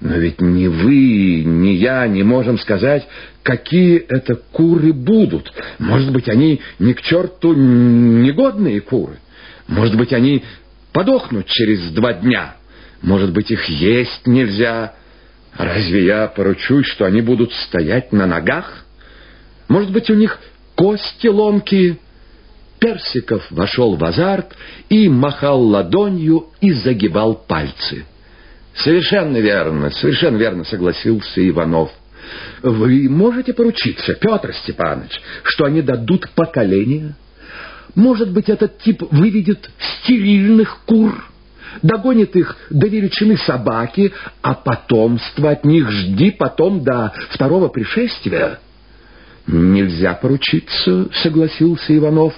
Но ведь ни вы, ни я не можем сказать, какие это куры будут. Может быть, они ни к черту негодные куры. Может быть, они подохнут через два дня. Может быть, их есть нельзя. Разве я поручусь, что они будут стоять на ногах? Может быть, у них кости ломкие? Персиков вошел в азарт и махал ладонью и загибал пальцы. Совершенно верно, совершенно верно согласился Иванов. Вы можете поручиться, Петр Степанович, что они дадут поколение? Может быть, этот тип выведет стерильных кур, догонит их до величины собаки, а потомство от них жди потом до второго пришествия? Нельзя поручиться, согласился Иванов.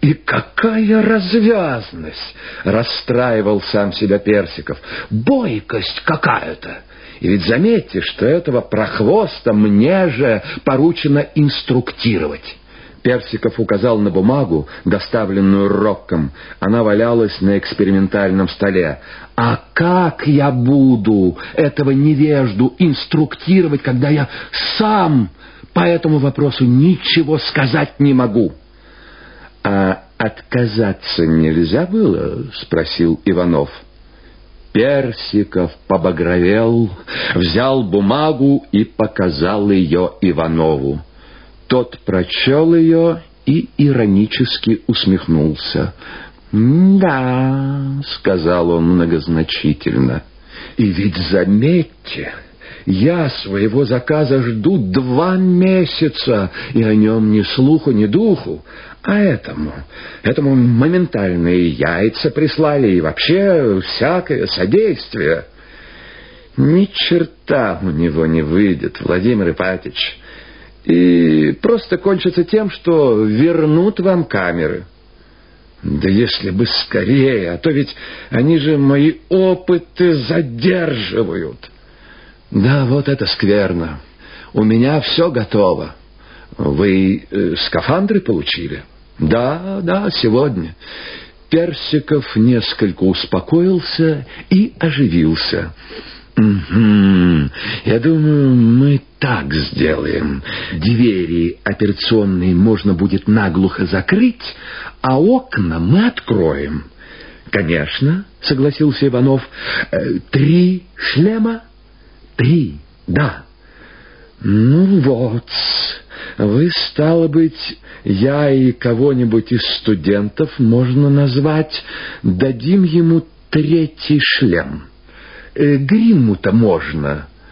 И какая развязность! Расстраивал сам себя Персиков. Бойкость какая-то! И ведь заметьте, что этого прохвоста мне же поручено инструктировать. Персиков указал на бумагу, доставленную Рокком. Она валялась на экспериментальном столе. «А как я буду этого невежду инструктировать, когда я сам по этому вопросу ничего сказать не могу?» «А отказаться нельзя было?» — спросил Иванов. Персиков побагровел, взял бумагу и показал ее Иванову. Тот прочел ее и иронически усмехнулся. «Да», — сказал он многозначительно, — «и ведь заметьте...» Я своего заказа жду два месяца, и о нем ни слуху, ни духу. А этому, этому моментальные яйца прислали и вообще всякое содействие. Ни черта у него не выйдет, Владимир Ипатич. И просто кончится тем, что вернут вам камеры. Да если бы скорее, а то ведь они же мои опыты задерживают. Да, вот это скверно. У меня все готово. Вы э, скафандры получили? Да, да, сегодня. Персиков несколько успокоился и оживился. «Угу. Я думаю, мы так сделаем. Двери операционные можно будет наглухо закрыть, а окна мы откроем». «Конечно», — согласился Иванов. «Э, «Три шлема?» «Три, да». «Ну вот, вы, стало быть, я и кого-нибудь из студентов можно назвать, дадим ему третий шлем. Э, Гримму-то можно».